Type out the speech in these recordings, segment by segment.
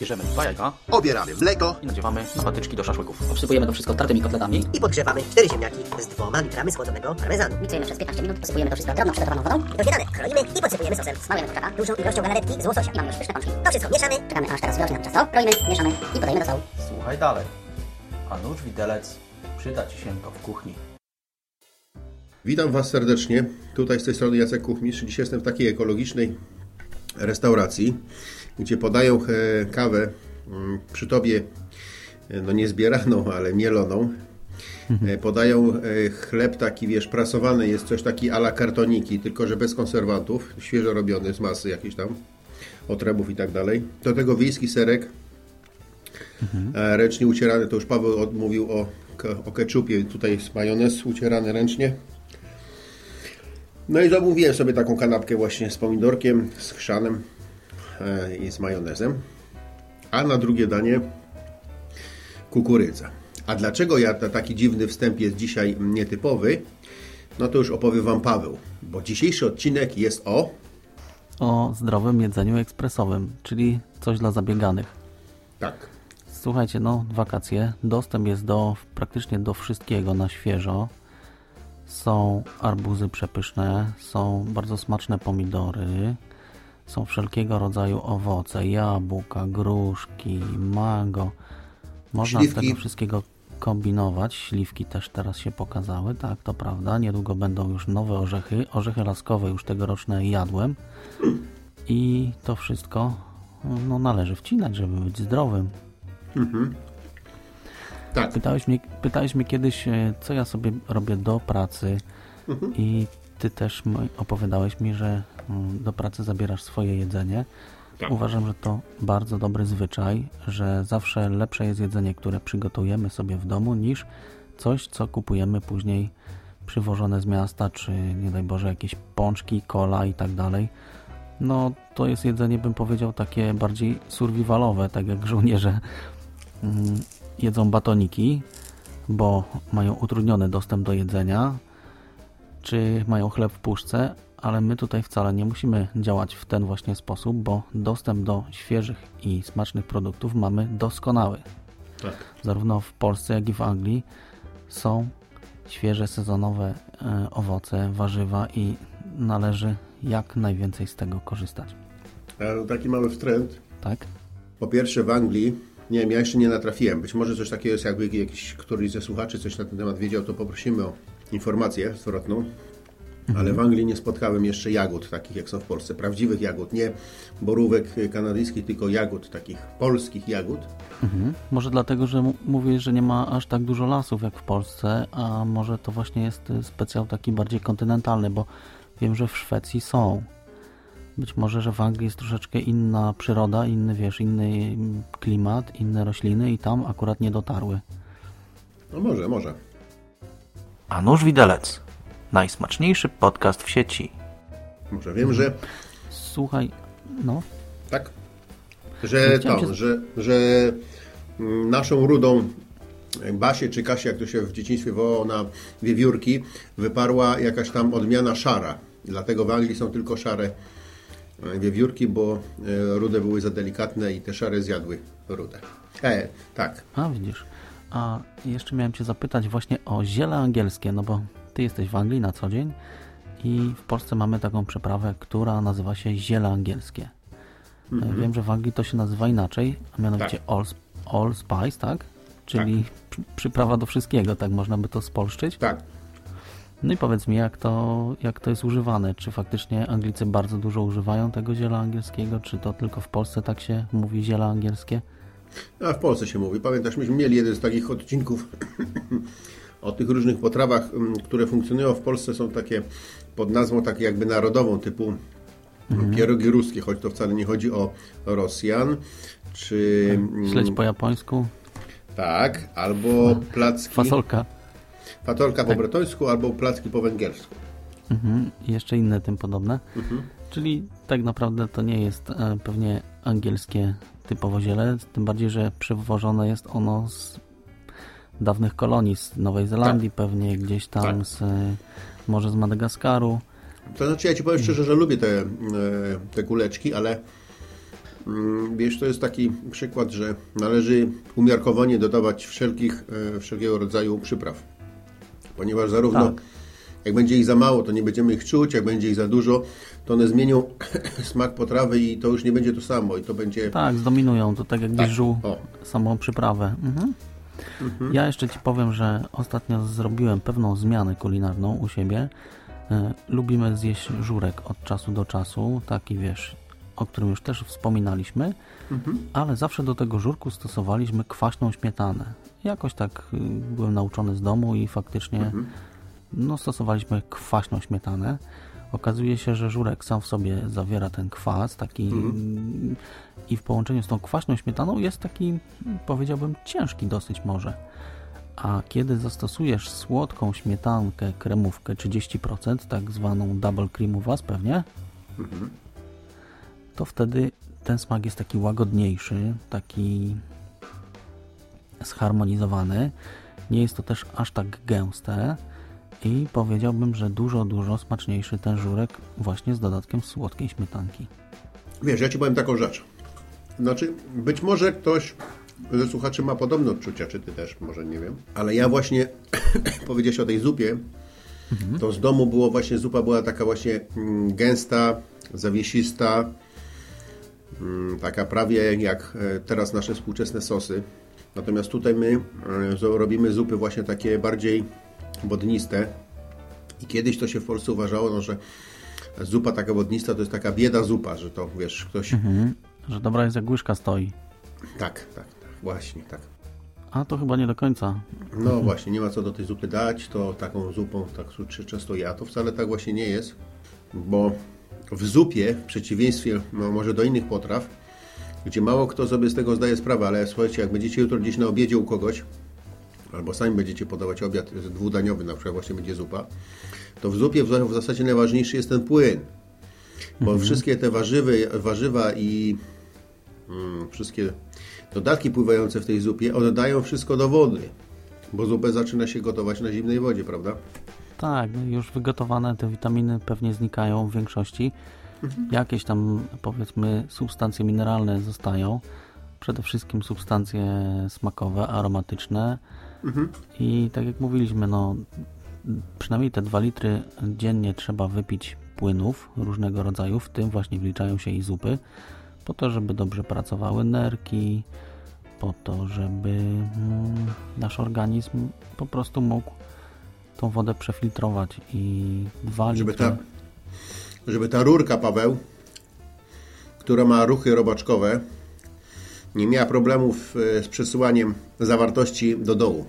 Bierzemy dwa jajka Obieramy mleko i nadziewamy na patyczki do szaszłyków. Obsypujemy to wszystko tartymi kotletami. I podgrzewamy cztery ziemniaki z dwoma litrami schłodzonego parmezanu. Miksujemy przez 15 minut, posypujemy to wszystko drobną przygotowaną wodą. Do śniadania kroimy i podsypujemy sosem. Smalujemy kurczaka. Dużą ilością galaretki z łososia. I mamy już pyszne pączki. To wszystko mieszamy. Czekamy aż teraz wyrośnie nam ciasto. Kroimy, mieszamy i podajemy do sołu. Słuchaj dalej. A nóż widelec przyda Ci się to w kuchni. Witam Was serdecznie. Tutaj z tej strony Jacek Kuchmistrz. Dzisiaj jestem w takiej ekologicznej restauracji, gdzie podają e, kawę mm, przy Tobie, e, no nie zbieraną, ale mieloną. E, Podają chleb taki, wiesz, prasowany, jest coś taki ala kartoniki, tylko że bez konserwantów, świeżo robiony z masy jakiejś tam, otrębów i tak dalej. Do tego wiejski serek, e, ręcznie ucierany, to już Paweł mówił o, o keczupie, tutaj jest majonez ucierany ręcznie. No i zamówiłem sobie taką kanapkę właśnie z pomidorkiem, z chrzanem i z majonezem. A na drugie danie kukurydza. A dlaczego ja ta, taki dziwny wstęp jest dzisiaj nietypowy? No to już opowie Wam Paweł, bo dzisiejszy odcinek jest o... O zdrowym jedzeniu ekspresowym, czyli coś dla zabieganych. Tak, Słuchajcie, no wakacje, dostęp jest do praktycznie do wszystkiego na świeżo. Są arbuzy przepyszne, są bardzo smaczne pomidory, są wszelkiego rodzaju owoce, jabłka, gruszki, mango. Można z Śliwki. tego wszystkiego kombinować. Śliwki też teraz się pokazały, tak, to prawda. Niedługo będą już nowe orzechy. Orzechy laskowe już tegoroczne jadłem. I to wszystko no, należy wcinać, żeby być zdrowym. tak. Pytałeś mnie, pytałeś mnie kiedyś, e, co ja sobie robię do pracy i ty też opowiadałeś mi, że mm, do pracy zabierasz swoje jedzenie. Tak. Uważam, że to bardzo dobry zwyczaj, że zawsze lepsze jest jedzenie, które przygotujemy sobie w domu, niż coś, co kupujemy później przywożone z miasta, czy nie daj Boże jakieś pączki, kola i tak dalej. No to jest jedzenie, bym powiedział, takie bardziej survivalowe, tak jak żołnierze mm, jedzą batoniki, bo mają utrudniony dostęp do jedzenia, czy mają chleb w puszce, ale my tutaj wcale nie musimy działać w ten właśnie sposób, bo dostęp do świeżych i smacznych produktów mamy doskonały. tak. Zarówno w Polsce, jak i w Anglii są świeże, sezonowe e, owoce, warzywa i należy jak najwięcej z tego korzystać. A taki mały wtręt. Tak? Po pierwsze w Anglii, nie wiem, ja jeszcze nie natrafiłem. Być może coś takiego jest, jakby jakiś któryś ze słuchaczy coś na ten temat wiedział, to poprosimy o informację zwrotną. Ale w Anglii nie spotkałem jeszcze jagód takich jak są w Polsce. Prawdziwych jagód, nie borówek kanadyjskich, tylko jagód, takich polskich jagód. Mhm. Może dlatego, że m- mówię, że nie ma aż tak dużo lasów jak w Polsce, a może to właśnie jest y, specjal taki bardziej kontynentalny, bo wiem, że w Szwecji są. Być może, że w Anglii jest troszeczkę inna przyroda, inny, wiesz, inny mm, klimat, inne rośliny i tam akurat nie dotarły. No może, może. A nóż widelec. Najsmaczniejszy podcast w sieci. Może wiem, że Słuchaj, no, tak, że to, się- że, że mm, naszą rudą Basię czy Kasię, jak to się w dzieciństwie wołało na wiewiórki, wyparła jakaś tam odmiana szara. Dlatego w Anglii są tylko szare e, wiewiórki, bo e, rude były za delikatne i te szare zjadły rude. E, tak. a widzisz. A jeszcze miałem Cię zapytać właśnie o ziele angielskie, no bo Ty jesteś w Anglii na co dzień i w Polsce mamy taką przyprawę, która nazywa się ziele angielskie. E, Wiem, że w Anglii to się nazywa inaczej, a mianowicie Tak. all, all spice, tak? Czyli przy, przyprawa do wszystkiego, tak można by to spolszczyć. Tak. No i powiedz mi, jak to, jak to jest używane? Czy faktycznie Anglicy bardzo dużo używają tego ziela angielskiego? Czy to tylko w Polsce tak się mówi ziele angielskie? A w Polsce się mówi. Pamiętasz, myśmy mieli jeden z takich odcinków o tych różnych potrawach, mm, które funkcjonują w Polsce. Są takie pod nazwą takie jakby narodową, typu pierogi ruskie, choć to wcale nie chodzi o Rosjan, czy... mm, Śledź po japońsku, Tak, albo placki... fasolka. Fatolka po bretońsku, albo placki po węgiersku. Mhm. I jeszcze inne tym podobne. Czyli tak naprawdę to nie jest e, pewnie angielskie typowo ziele, tym bardziej, że przywożone jest ono z dawnych kolonii, z Nowej Zelandii pewnie, gdzieś tam Tak. z e, może z Madagaskaru. To znaczy, ja Ci powiem szczerze, że lubię te, e, te kuleczki, ale mm, wiesz, to jest taki przykład, że należy umiarkowanie dodawać wszelkich, e, wszelkiego rodzaju przypraw. Ponieważ zarówno Tak. Jak będzie ich za mało, to nie będziemy ich czuć, jak będzie ich za dużo, to one zmienią smak potrawy i to już nie będzie to samo i to będzie... Tak, zdominują. To tak jakbyś Tak, o. samą przyprawę. Mhm. Ja jeszcze Ci powiem, że ostatnio zrobiłem pewną zmianę kulinarną u siebie. E, lubimy zjeść żurek od czasu do czasu, taki wiesz, o którym już też wspominaliśmy, ale zawsze do tego żurku stosowaliśmy kwaśną śmietanę. Jakoś tak y, byłem nauczony z domu i faktycznie no, stosowaliśmy kwaśną śmietanę. Okazuje się, że żurek sam w sobie zawiera ten kwas taki mm, i w połączeniu z tą kwaśną śmietaną jest taki, powiedziałbym, ciężki dosyć może. A kiedy zastosujesz słodką śmietankę, kremówkę 30%, tak zwaną double cream u Was pewnie, to wtedy ten smak jest taki łagodniejszy, taki zharmonizowany. Nie jest to też aż tak gęste i powiedziałbym, że dużo, dużo smaczniejszy ten żurek właśnie z dodatkiem słodkiej śmietanki. Wiesz, ja Ci powiem taką rzecz. Znaczy, być może ktoś ze słuchaczy ma podobne odczucia, czy Ty też, może nie wiem. Ale ja właśnie, powiedziałeś o tej zupie, to z domu było właśnie, zupa była taka właśnie mm, gęsta, zawiesista, mm, taka prawie jak e, teraz nasze współczesne sosy. Natomiast tutaj my e, robimy zupy właśnie takie bardziej wodniste. I kiedyś to się w Polsce uważało, no, że zupa taka wodnista to jest taka bieda zupa, że to wiesz, ktoś. Mhm. Że dobra jest jak łyżka stoi. Tak, tak, tak, właśnie tak. A to chyba nie do końca. No właśnie, nie ma co do tej zupy dać, to taką zupą tak często ja. To wcale tak właśnie nie jest, bo w zupie, w przeciwieństwie no, może do innych potraw, gdzie mało kto sobie z tego zdaje sprawę, ale słuchajcie, jak będziecie jutro gdzieś na obiedzie u kogoś, albo sami będziecie podawać obiad dwudaniowy, na przykład właśnie będzie zupa, to w zupie w zasadzie najważniejszy jest ten płyn, bo wszystkie te warzywy, warzywa i mm, wszystkie dodatki pływające w tej zupie oddają wszystko do wody, bo zupę zaczyna się gotować na zimnej wodzie, prawda? Tak, no już wygotowane te witaminy pewnie znikają w większości. Jakieś tam powiedzmy substancje mineralne zostają. Przede wszystkim substancje smakowe, aromatyczne. I tak jak mówiliśmy, no przynajmniej te 2 litry dziennie trzeba wypić płynów różnego rodzaju, w tym właśnie wliczają się i zupy, po to, żeby dobrze pracowały nerki, po to, żeby mm, nasz organizm po prostu mógł tą wodę przefiltrować i 2 Żeby litry... ta, żeby ta rurka, Paweł, która ma ruchy robaczkowe, nie miała problemów e, z przesyłaniem zawartości do dołu.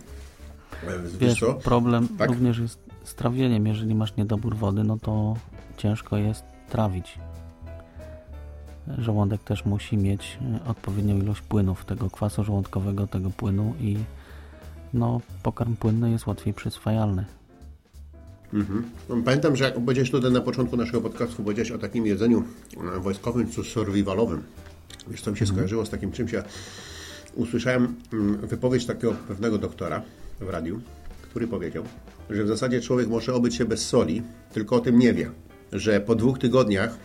E, Wiesz Wiesz, co? problem Tak? również jest z trawieniem. Jeżeli masz niedobór wody, no to ciężko jest trawić. Żołądek też musi mieć e, odpowiednią ilość płynów, tego kwasu żołądkowego, tego płynu i no, pokarm płynny jest łatwiej przyswajalny. Pamiętam, że jak powiedziałeś tutaj na początku naszego podcastu, powiedziałeś o takim jedzeniu wojskowym czy survivalowym. Wiesz, co mi się skojarzyło z takim czymś? Ja usłyszałem mm, wypowiedź takiego pewnego doktora w radiu, który powiedział, że w zasadzie człowiek może obyć się bez soli, tylko o tym nie wie, że po dwóch tygodniach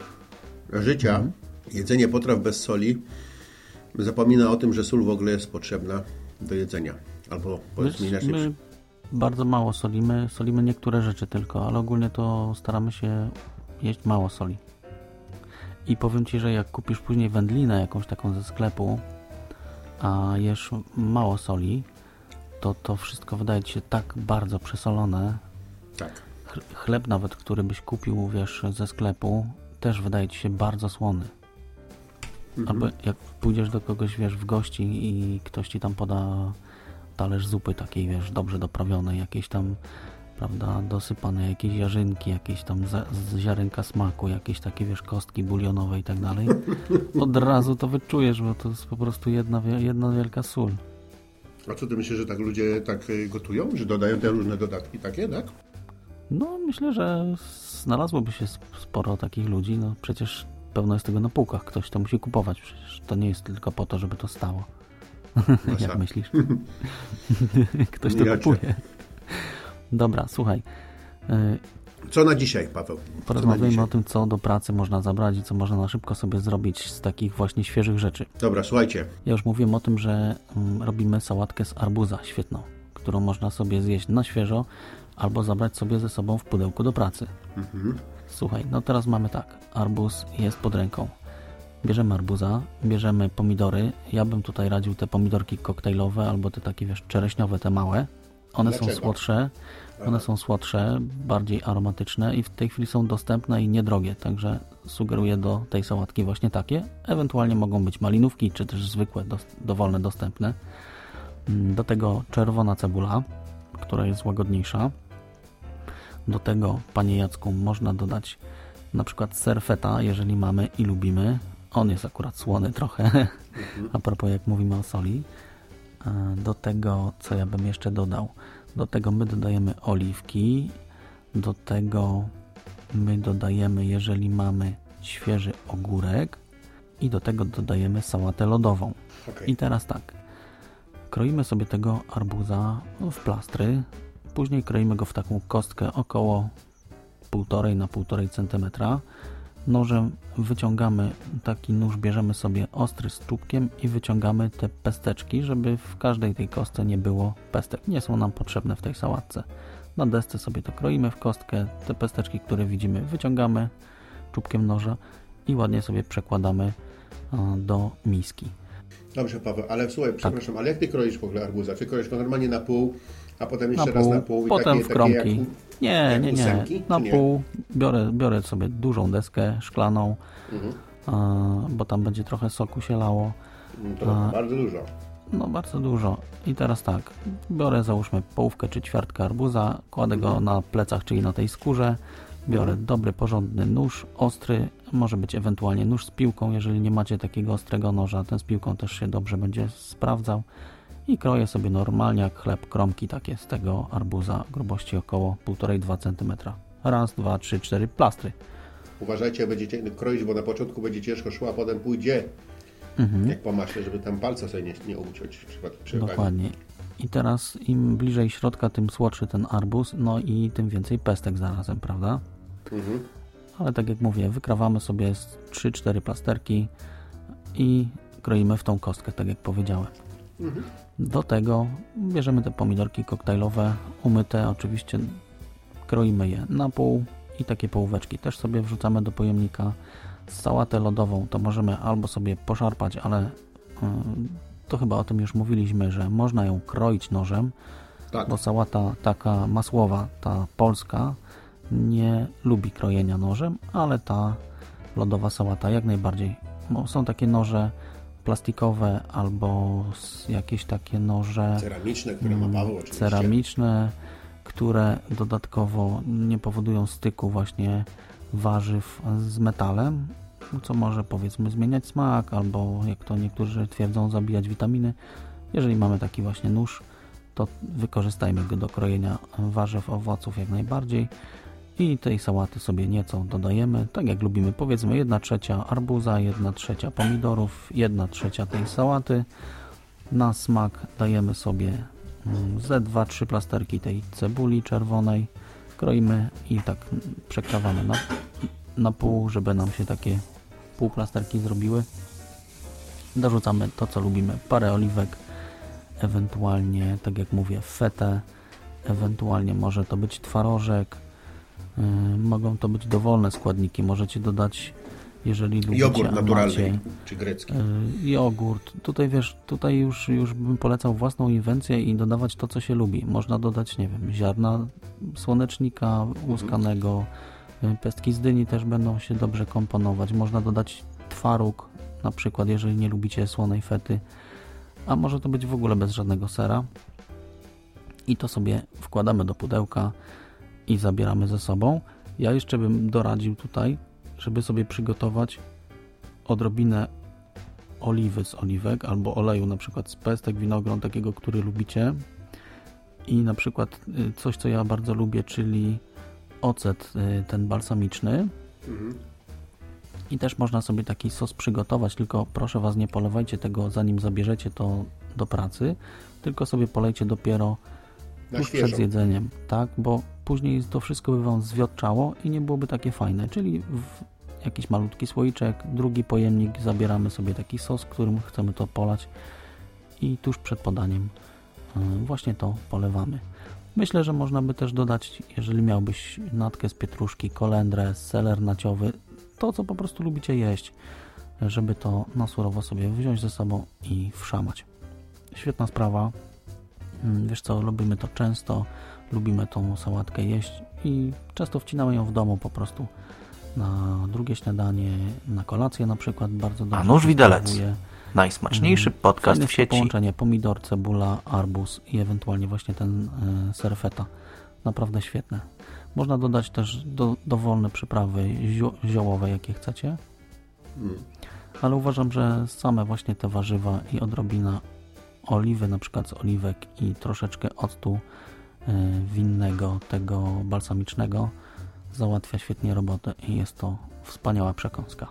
życia jedzenie potraw bez soli zapomina o tym, że sól w ogóle jest potrzebna do jedzenia. Albo powiedzmy inaczej, my bardzo mało solimy, solimy niektóre rzeczy tylko, ale ogólnie to staramy się jeść mało soli. I powiem Ci, że jak kupisz później wędlinę jakąś taką ze sklepu, a jesz mało soli, to to wszystko wydaje Ci się tak bardzo przesolone. tak. Ch- Chleb nawet, który byś kupił, wiesz, ze sklepu, też wydaje Ci się bardzo słony. Albo jak pójdziesz do kogoś, wiesz, w gości i ktoś Ci tam poda talerz zupy takiej, wiesz, dobrze doprawionej, jakieś tam, prawda, dosypane jakieś jarzynki, jakieś tam za, z ziarenka smaku, jakieś takie, wiesz, kostki bulionowe i tak dalej, od razu to wyczujesz, bo to jest po prostu jedna, jedna wielka sól. A co ty myślisz, że tak ludzie tak y, gotują? Że dodają te różne dodatki takie, tak? No, myślę, że znalazłoby się sp- sporo takich ludzi, no przecież pełno jest tego na półkach, ktoś to musi kupować, przecież to nie jest tylko po to, żeby to stało. Jak myślisz? Ktoś to Ja cię. Dobra, słuchaj. Y, Co na dzisiaj, Paweł? Co Porozmawiajmy dzisiaj? o tym, co do pracy można zabrać i co można na szybko sobie zrobić z takich właśnie świeżych rzeczy. Dobra, słuchajcie. Ja już mówiłem o tym, że mm, robimy sałatkę z arbuza świetną, którą można sobie zjeść na świeżo albo zabrać sobie ze sobą w pudełku do pracy. Słuchaj, no teraz mamy tak. Arbuz jest pod ręką. Bierzemy arbuza, bierzemy pomidory. Ja bym tutaj radził te pomidorki koktajlowe albo te takie, wiesz, czereśniowe, te małe. One są słodsze, one są słodsze, bardziej aromatyczne i w tej chwili są dostępne i niedrogie, także sugeruję do tej sałatki właśnie takie. Ewentualnie mogą być malinówki, czy też zwykłe, dowolne, dostępne. Mm, Do tego czerwona cebula, która jest łagodniejsza. Do tego, panie Jacku, można dodać na przykład ser feta, jeżeli mamy i lubimy. On jest akurat słony trochę, a propos jak mówimy o soli. E, Do tego, co ja bym jeszcze dodał? Do tego my dodajemy oliwki. Do tego my dodajemy, jeżeli mamy świeży ogórek. I do tego dodajemy sałatę lodową. Okej. I teraz tak. Kroimy sobie tego arbuza w plastry. Później kroimy go w taką kostkę około 1,5 na 1,5 cm. Nożem wyciągamy taki nóż, bierzemy sobie ostry z czubkiem i wyciągamy te pesteczki, żeby w każdej tej kostce nie było pestek. Nie są nam potrzebne w tej sałatce. Na desce sobie to kroimy w kostkę. Te pesteczki, które widzimy, wyciągamy czubkiem noża i ładnie sobie przekładamy e, do miski. Dobrze, Paweł, ale słuchaj, Tak. przepraszam, ale jak ty kroisz w ogóle arbuza? Czy kroisz go normalnie na pół, a potem jeszcze na raz pół, na pół? potem takie, w takie kromki. jak u- nie, jak nie, nie. ósemki, Na nie? pół biorę, biorę sobie dużą deskę szklaną, Mhm. a, bo tam będzie trochę soku się lało. Mm, To A- bardzo dużo. No bardzo dużo. I teraz tak, biorę załóżmy połówkę czy ćwiartkę arbuza, kładę go na plecach, czyli na tej skórze. Biorę dobry, porządny nóż, ostry, może być ewentualnie nóż z piłką, jeżeli nie macie takiego ostrego noża, ten z piłką też się dobrze będzie sprawdzał. I kroję sobie normalnie jak chleb kromki takie z tego arbuza grubości około 1,5-2 cm. Raz, dwa, trzy, cztery plastry. Uważajcie, będziecie kroić, bo na początku będzie ciężko szło, a potem pójdzie jak po maśle, żeby tam palca sobie nie, nie uciąć. Dokładnie. I teraz im bliżej środka, tym słodszy ten arbuz, no i tym więcej pestek zarazem, prawda? Mhm. Ale tak jak mówię, wykrawamy sobie z 3-4 plasterki i kroimy w tą kostkę, tak jak powiedziałem. Do tego bierzemy te pomidorki koktajlowe, umyte, oczywiście kroimy je na pół i takie połóweczki też sobie wrzucamy do pojemnika. Sałatę lodową to możemy albo sobie poszarpać, ale ym, to chyba o tym już mówiliśmy, że można ją kroić nożem, Tak. bo sałata taka masłowa, ta polska, nie lubi krojenia nożem, ale ta lodowa sałata jak najbardziej. Bo są takie noże plastikowe albo jakieś takie noże Ceramiczne, które ma Paweł oczywiście. ceramiczne, które dodatkowo nie powodują styku właśnie warzyw z metalem, co może powiedzmy zmieniać smak, albo jak to niektórzy twierdzą, zabijać witaminy. Jeżeli mamy taki właśnie nóż, to wykorzystajmy go do krojenia warzyw, owoców jak najbardziej. I tej sałaty sobie nieco dodajemy, tak jak lubimy, powiedzmy 1 trzecia arbuza, 1 trzecia pomidorów, 1 trzecia tej sałaty. Na smak dajemy sobie mm, ze 2-3 plasterki tej cebuli czerwonej, kroimy i tak przekrawamy na, na pół, żeby nam się takie półplasterki zrobiły. Dorzucamy to, co lubimy, parę oliwek, ewentualnie, tak jak mówię, fetę, ewentualnie może to być twarożek, mogą to być dowolne składniki, możecie dodać, jeżeli lubicie, Jogurt naturalny, macie, czy grecki. Y, jogurt. Tutaj wiesz, tutaj już, już bym polecał własną inwencję i dodawać to, co się lubi. Można dodać, nie wiem, ziarna słonecznika łuskanego, y, pestki z dyni też będą się dobrze komponować. Można dodać twaróg, na przykład, jeżeli nie lubicie słonej fety, a może to być w ogóle bez żadnego sera. I to sobie wkładamy do pudełka i zabieramy ze sobą. Ja jeszcze bym doradził tutaj, żeby sobie przygotować odrobinę oliwy z oliwek albo oleju na przykład z pestek, winogron takiego, który lubicie i na przykład y, coś, co ja bardzo lubię, czyli ocet y, ten balsamiczny i też można sobie taki sos przygotować, tylko proszę Was nie polewajcie tego zanim zabierzecie to do pracy, tylko sobie polejcie dopiero Na tuż świeżo. przed zjedzeniem, tak, bo później to wszystko by Wam zwiotczało i nie byłoby takie fajne. Czyli jakiś malutki słoiczek, drugi pojemnik, zabieramy sobie taki sos, którym chcemy to polać i tuż przed podaniem y, właśnie to polewamy. Myślę, że można by też dodać, jeżeli miałbyś natkę z pietruszki, kolendrę, seler naciowy, to co po prostu lubicie jeść, żeby to na surowo sobie wziąć ze sobą i wszamać. Świetna sprawa. Mm, Wiesz co, lubimy to często, lubimy tą sałatkę jeść i często wcinamy ją w domu po prostu na drugie śniadanie, na kolację na przykład bardzo dobrze. A nóż widelec. Najsmaczniejszy Mm, podcast fajne w sieci. połączenie pomidor, cebula, arbuz i ewentualnie właśnie ten e, serfeta. Naprawdę świetne. Można dodać też do, dowolne przyprawy zio, ziołowe, jakie chcecie. Mm. Ale uważam, że same właśnie te warzywa i odrobina oliwy, na przykład z oliwek i troszeczkę octu winnego, tego balsamicznego załatwia świetnie robotę i jest to wspaniała przekąska.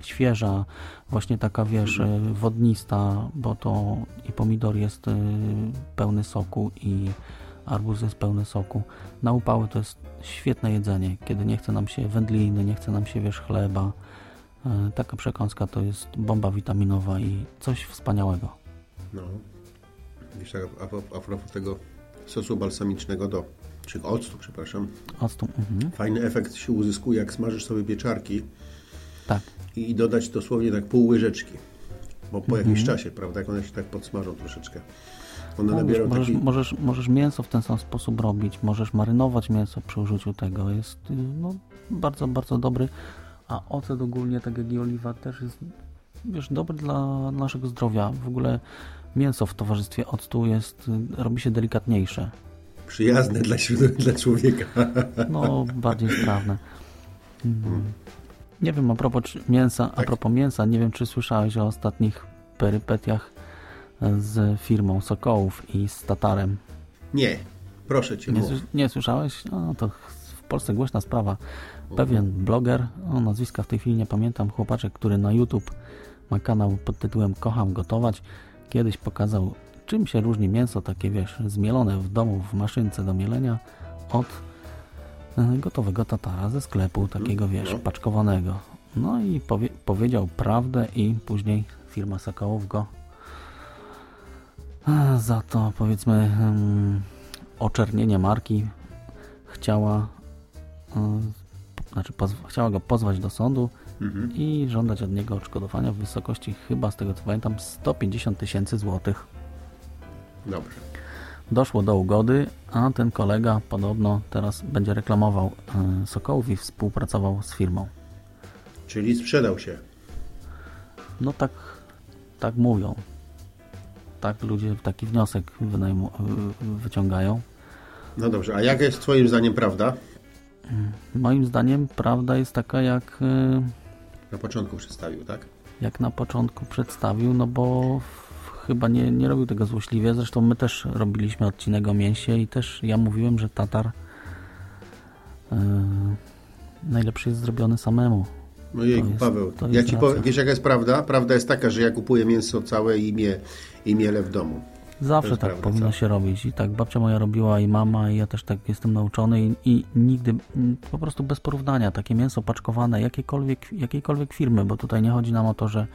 Świeża, właśnie taka wiesz, e, wodnista, bo to i pomidor jest e, pełny soku i arbuz jest pełny soku. Na upały to jest świetne jedzenie, kiedy nie chce nam się wędliny, nie chce nam się wiesz chleba. E, Taka przekąska to jest bomba witaminowa i coś wspaniałego. No. Wiesz, a, a, a propos tego sosu balsamicznego do, czy octu, przepraszam, Octu, mhm. fajny efekt się uzyskuje, jak smażysz sobie pieczarki tak. i, dodać dosłownie tak pół łyżeczki. Bo po Mhm. jakimś czasie, prawda, jak one się tak podsmażą troszeczkę. One No, nabiorą możesz, taki... możesz, możesz mięso w ten sam sposób robić, możesz marynować mięso przy użyciu tego. Jest y, no, bardzo, bardzo dobry. A ocet ogólnie, tak jak i oliwa, też jest wiesz, dobry dla naszego zdrowia. W ogóle mięso w towarzystwie octu jest, y, robi się delikatniejsze. Przyjazne dla, dla człowieka. No, bardziej sprawne. Mm. Nie wiem, a propos mięsa, a Tak. propos mięsa, nie wiem, czy słyszałeś o ostatnich perypetiach z firmą Sokołów i z Tatarem. Nie, proszę Cię, Nie, nie słyszałeś? No to w Polsce głośna sprawa. Pewien bloger, o nazwiska w tej chwili nie pamiętam, chłopaczek, który na YouTube ma kanał pod tytułem Kocham gotować, kiedyś pokazał czym się różni mięso takie, wiesz, zmielone w domu w maszynce do mielenia od e, gotowego tatara ze sklepu, takiego, wiesz, no. paczkowanego. No i powie powiedział prawdę i później firma Sokołów go e, za to, powiedzmy, em, oczernienie marki chciała e, znaczy chciała go pozwać do sądu Mhm. i żądać od niego odszkodowania w wysokości chyba z tego co pamiętam 150 tysięcy złotych. Dobrze. Doszło do ugody, a ten kolega podobno teraz będzie reklamował e, Sokołów i współpracował z firmą. Czyli sprzedał się. No tak, tak mówią. Tak ludzie taki wniosek wynajmu, wy- wyciągają. No dobrze, a jaka jest Twoim zdaniem prawda? Moim zdaniem prawda jest taka jak, e, Na początku przedstawił, tak? jak na początku przedstawił, no bo chyba nie, nie robił tego złośliwie. Zresztą my też robiliśmy odcinek o mięsie i też ja mówiłem, że tatar e, najlepszy jest zrobiony samemu. No jest- Paweł, ja Ci powiem, wiesz jaka jest prawda? Prawda jest taka, że ja kupuję mięso całe i, mie, i mielę w domu. Zawsze tak prawda, powinno co? się robić. I tak babcia moja robiła i mama i ja też tak jestem nauczony i, i nigdy po prostu bez porównania takie mięso paczkowane jakiejkolwiek, jakiejkolwiek firmy, bo tutaj nie chodzi nam o to, że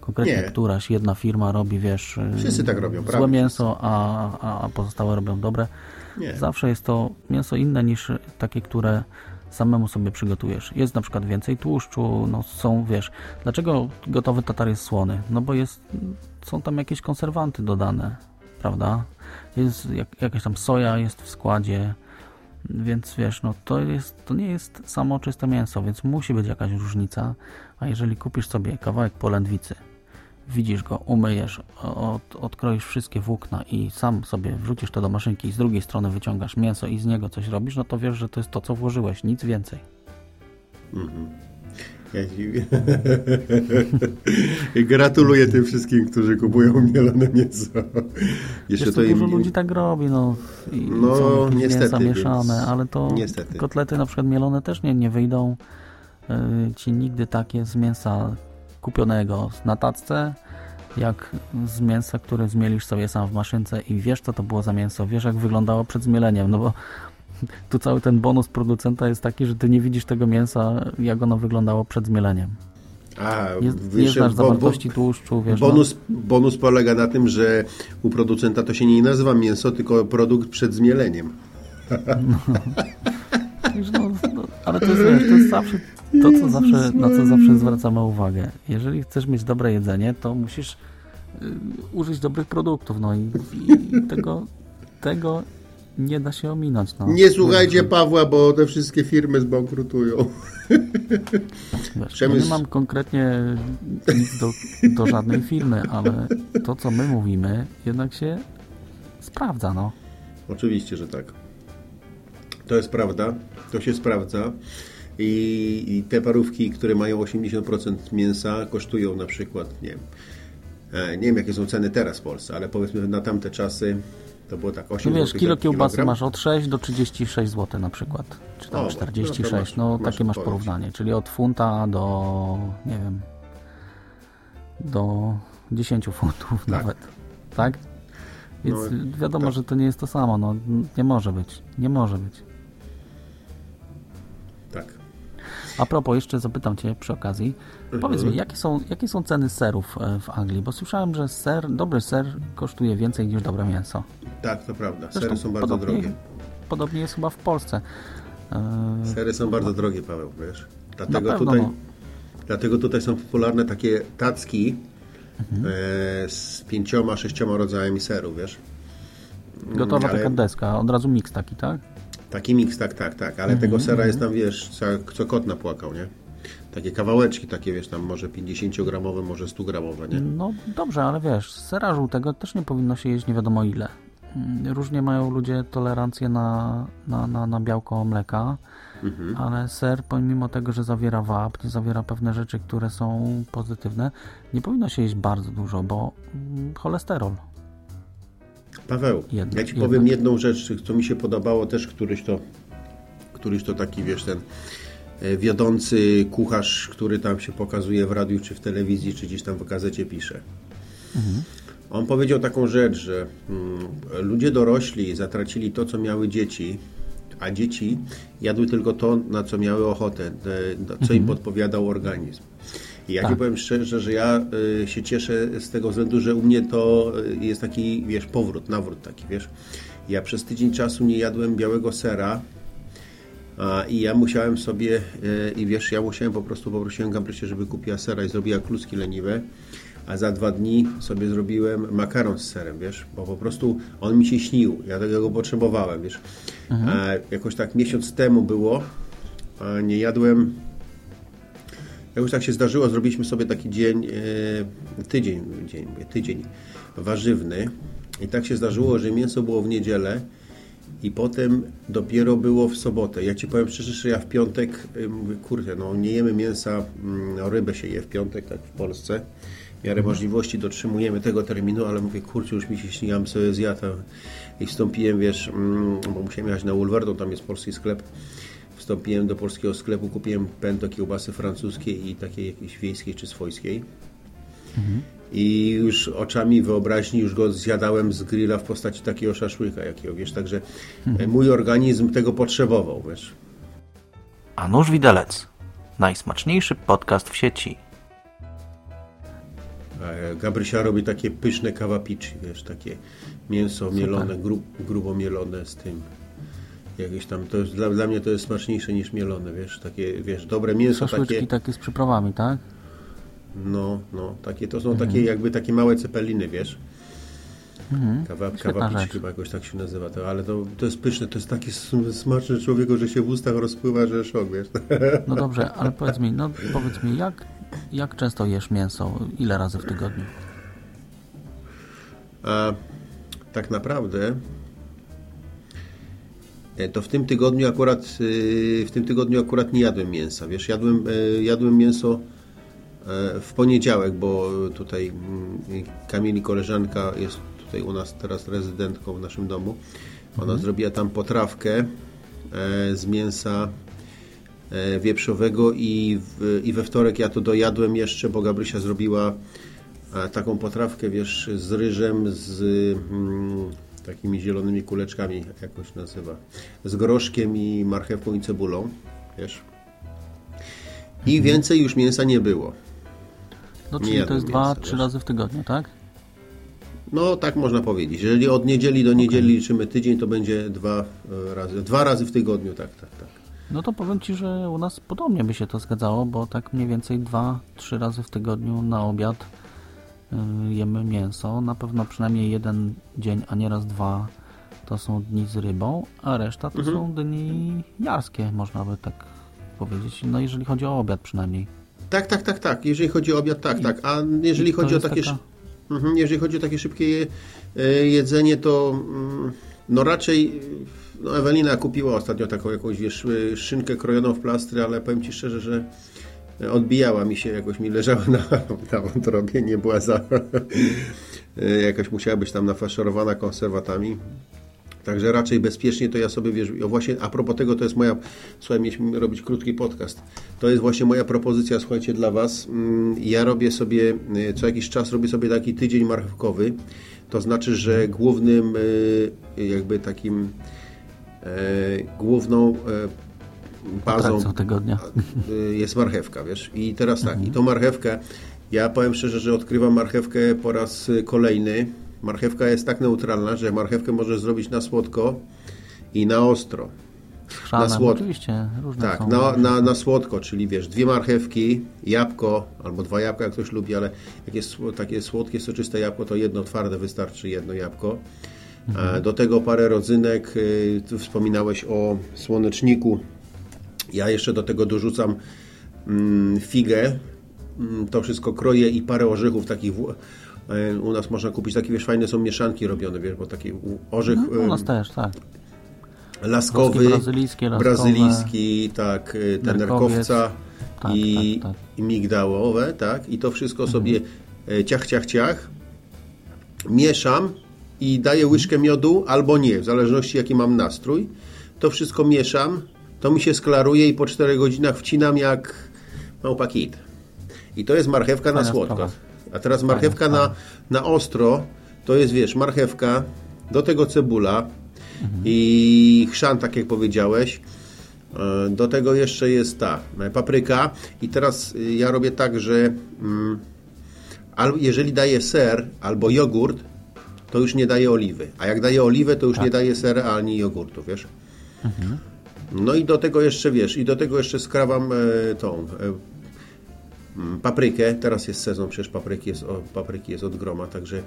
konkretnie Nie. któraś jedna firma robi, wiesz, y, Wszyscy tak robią, złe prawie mięso, a, a, a pozostałe robią dobre. Nie. Zawsze jest to mięso inne niż takie, które samemu sobie przygotujesz. Jest na przykład więcej tłuszczu, no są, wiesz, dlaczego gotowy tatar jest słony? No bo jest, są tam jakieś konserwanty dodane, prawda? Jest jak, jakaś tam soja jest w składzie, więc wiesz, no to jest, to nie jest samo czyste mięso, więc musi być jakaś różnica, a jeżeli kupisz sobie kawałek polędwicy, widzisz go, umyjesz, od, odkroisz wszystkie włókna i sam sobie wrzucisz to do maszynki i z drugiej strony wyciągasz mięso i z niego coś robisz, no to wiesz, że to jest to, co włożyłeś, nic więcej. Ja ci... Gratuluję tym wszystkim, którzy kupują mielone mięso. Jeszcze Wiesz, to dużo im... ludzi tak robi, no, i No, są niestety, mięsa więc- ale to niestety. kotlety na przykład mielone też nie, nie wyjdą y, ci nigdy takie z mięsa kupionego na tacce, jak z mięsa, które zmielisz sobie sam w maszynce i wiesz, co to było za mięso, wiesz, jak wyglądało przed zmieleniem, no bo Tu cały ten bonus producenta jest taki, że ty nie widzisz tego mięsa, jak ono wyglądało przed zmieleniem. A, Nie, nie znasz bo- zawartości tłuszczu, wiesz, no. Bonus, bonus polega na tym, że u producenta to się nie nazywa mięso, tylko produkt przed zmieleniem. No, no, ale to jest, wiesz, to jest zawsze to, co zawsze, na co zawsze zwracamy uwagę. Jeżeli chcesz mieć dobre jedzenie, to musisz y, użyć dobrych produktów, no i, i tego, tego nie da się ominąć. No. Nie słuchajcie Pawła, bo te wszystkie firmy zbankrutują. Wiesz, Przemysł- nie mam konkretnie nic do, do żadnej firmy, ale to, co my mówimy, jednak się sprawdza, no. Oczywiście, że tak. To jest prawda, to się sprawdza. I, I te parówki, które mają 80% mięsa, kosztują na przykład, nie wiem, nie wiem jakie są ceny teraz w Polsce, ale powiedzmy na tamte czasy to było tak 8 No wiesz, kilo kiełbasy kilogram. masz od 6 do 36 zł na przykład. Czy tam O, no to 46, masz- no masz takie masz porównanie. Czyli od funta do, nie wiem, do 10 funtów nawet. Tak? Więc No, wiadomo, tak. że to nie jest to samo. No, nie może być. Nie może być. A propos, jeszcze zapytam Cię przy okazji. Mhm. Powiedz mi, jakie są, jakie są ceny serów e, w Anglii? Bo słyszałem, że ser, dobry ser kosztuje więcej niż dobre mięso. Tak, to prawda. Zresztą Sery są bardzo podobnie, drogie. Podobnie jest chyba w Polsce. E, Sery są bardzo drogie, Paweł, wiesz. Dlatego pewno, tutaj, no. dlatego tutaj są popularne takie tacki Mhm. e, z pięcioma, sześcioma rodzajami seru, wiesz. Gotowa ale- taka deska, od razu miks taki, tak? Taki miks, tak, tak, tak, ale Mhm, tego sera jest tam, wiesz, co, co kot napłakał, nie? Takie kawałeczki, takie, wiesz, tam może 50-gramowe, może 100-gramowe, nie? No dobrze, ale wiesz, sera żółtego też nie powinno się jeść nie wiadomo ile. Mm, Różnie mają ludzie tolerancję na, na, na, na białko mleka, Mhm. ale ser, pomimo tego, że zawiera wapń, zawiera pewne rzeczy, które są pozytywne, nie powinno się jeść bardzo dużo, bo mm, cholesterol. Paweł, Jednak- ja Ci jednak. powiem jedną rzecz, co mi się podobało też, któryś to, któryś to taki, wiesz, ten e, wiodący kucharz, który tam się pokazuje w radiu, czy w telewizji, czy gdzieś tam w gazecie pisze. On powiedział taką rzecz, że mm, ludzie dorośli zatracili to, co miały dzieci, a dzieci jadły tylko to, na co miały ochotę, e, co im podpowiadał organizm. I ja Tak. Ci powiem szczerze, że ja y, się cieszę z tego względu, że u mnie to y, jest taki, wiesz, powrót, nawrót taki, wiesz. Ja przez tydzień czasu nie jadłem białego sera a, i ja musiałem sobie, y, i wiesz, ja musiałem po prostu, poprosiłem Gabrysię, żeby kupiła sera i zrobiła kluski leniwe, a za dwa dni sobie zrobiłem makaron z serem, wiesz, bo po prostu on mi się śnił, ja tego go potrzebowałem, wiesz. A, jakoś tak miesiąc temu było, a nie jadłem Jakoś tak się zdarzyło, zrobiliśmy sobie taki dzień, e, tydzień, dzień, tydzień warzywny i tak się zdarzyło, że mięso było w niedzielę i potem dopiero było w sobotę. Ja Ci powiem szczerze, że ja w piątek e, mówię, kurde, no nie jemy mięsa, mm, no, rybę się je w piątek, tak w Polsce. W miarę możliwości dotrzymujemy tego terminu, ale mówię, kurczę, już mi się śniłam sobie zjadł i wstąpiłem, wiesz, mm, bo musiałem jechać na Wolverton, tam jest polski sklep. Wstąpiłem do polskiego sklepu, kupiłem pęto kiełbasy francuskiej i takiej jakiejś wiejskiej czy swojskiej. I już oczami wyobraźni już go zjadałem z grilla w postaci takiego szaszłyka jakiego, wiesz, także e, mój organizm tego potrzebował, wiesz. A nóż widelec. Najsmaczniejszy podcast w sieci. E, Gabrysia robi takie pyszne kawapici, wiesz, takie mięso mielone, gru, grubo mielone z tym. Jakieś tam, to jest, dla, dla mnie to jest smaczniejsze niż mielone, wiesz, takie, wiesz, dobre mięso, Szaszłyczki takie, takie z przyprawami, tak? no, no, takie, to są takie jakby takie małe cepeliny, wiesz. Kawa, Mhm. Świetna kawapić chyba jakoś tak się nazywa, to, ale to, to jest pyszne, to jest takie sm- smaczne człowieku, że się w ustach rozpływa, że szok, wiesz. No dobrze, ale powiedz mi, no powiedz mi, jak, jak często jesz mięso? Ile razy w tygodniu? A tak naprawdę to w tym tygodniu akurat y, w tym tygodniu akurat nie jadłem mięsa, wiesz, jadłem, e, jadłem mięso e, w poniedziałek, bo tutaj mm, Kamili koleżanka jest tutaj u nas teraz rezydentką w naszym domu. Ona zrobiła tam potrawkę e, z mięsa e, wieprzowego i, w, i we wtorek ja to dojadłem jeszcze, bo Gabrysia zrobiła e, taką potrawkę, wiesz, z ryżem, z mm, takimi zielonymi kuleczkami, jakoś nazywa. Z groszkiem i marchewką i cebulą, wiesz. I więcej już mięsa nie było. No czyli to jest dwa, trzy razy w tygodniu, tak? No, tak można powiedzieć. Jeżeli od niedzieli do niedzieli liczymy tydzień, to będzie dwa e, razy, dwa razy w tygodniu, tak, tak, tak. No to powiem Ci, że u nas podobnie by się to zgadzało, bo tak mniej więcej dwa, trzy razy w tygodniu na obiad jemy mięso. Na pewno przynajmniej jeden dzień, a nieraz dwa to są dni z rybą, a reszta to Mhm. są dni jarskie, można by tak powiedzieć. No jeżeli chodzi o obiad przynajmniej. Tak, tak, tak, tak. Jeżeli chodzi o obiad, tak, tak. A jeżeli I chodzi o takie, taka- mhm, jeżeli chodzi o takie szybkie e, jedzenie, to mm, no raczej no Ewelina kupiła ostatnio taką jakąś wiesz, e, szynkę krojoną w plastry, ale powiem Ci szczerze, że odbijała mi się, jakoś mi leżała na, na wątrobie, nie była za... jakoś musiała być tam nafaszerowana konserwatami. Także raczej bezpiecznie to ja sobie wiesz, o właśnie a propos tego to jest moja, słuchaj, mieliśmy robić krótki podcast. To jest właśnie moja propozycja, słuchajcie, dla Was. Mm, Ja robię sobie, y, co jakiś czas robię sobie taki tydzień marchewkowy. To znaczy, że głównym y, jakby takim e, główną e, bazą Atrakcją tygodnia. y, jest marchewka, wiesz. I teraz tak, i tą marchewkę, ja powiem szczerze, że odkrywam marchewkę po raz y, kolejny. Marchewka jest tak neutralna, że marchewkę możesz zrobić na słodko i na ostro. Chrzanem, słod- oczywiście różne Tak, są. na, na, na słodko, czyli wiesz, dwie marchewki, jabłko, albo dwa jabłka, jak ktoś lubi, ale jak jest takie słodkie, soczyste jabłko, to jedno twarde wystarczy, jedno jabłko. E, Do tego parę rodzynek, y, tu wspominałeś o słoneczniku. Ja jeszcze do tego dorzucam mm, figę, Mm, to wszystko kroję i parę orzechów takich, e, u nas można kupić takie, wiesz, fajne są mieszanki robione, wiesz, bo taki orzech... No, u nas też, tak. laskowy, laskowe, brazylijski, tak, y, ten nerkowca Tak, i, tak, tak. i migdałowe, tak, i to wszystko sobie e, ciach, ciach, ciach mieszam i daję łyżkę miodu albo nie, w zależności jaki mam nastrój. To wszystko mieszam, to mi się sklaruje i po 4 godzinach wcinam jak małpa kit. I to jest marchewka na Fajna słodko. sprawa. A teraz marchewka na, na ostro, to jest, wiesz, marchewka, do tego cebula i chrzan, tak jak powiedziałeś. E, Do tego jeszcze jest ta e, papryka. I teraz y, ja robię tak, że mm, jeżeli daję ser albo jogurt, to już nie daję oliwy. A jak daję oliwę, to już nie daję sera ani jogurtu, wiesz? No i do tego jeszcze, wiesz, i do tego jeszcze skrawam e, tą e, paprykę. Teraz jest sezon, przecież papryki jest, o, papryki jest od groma, także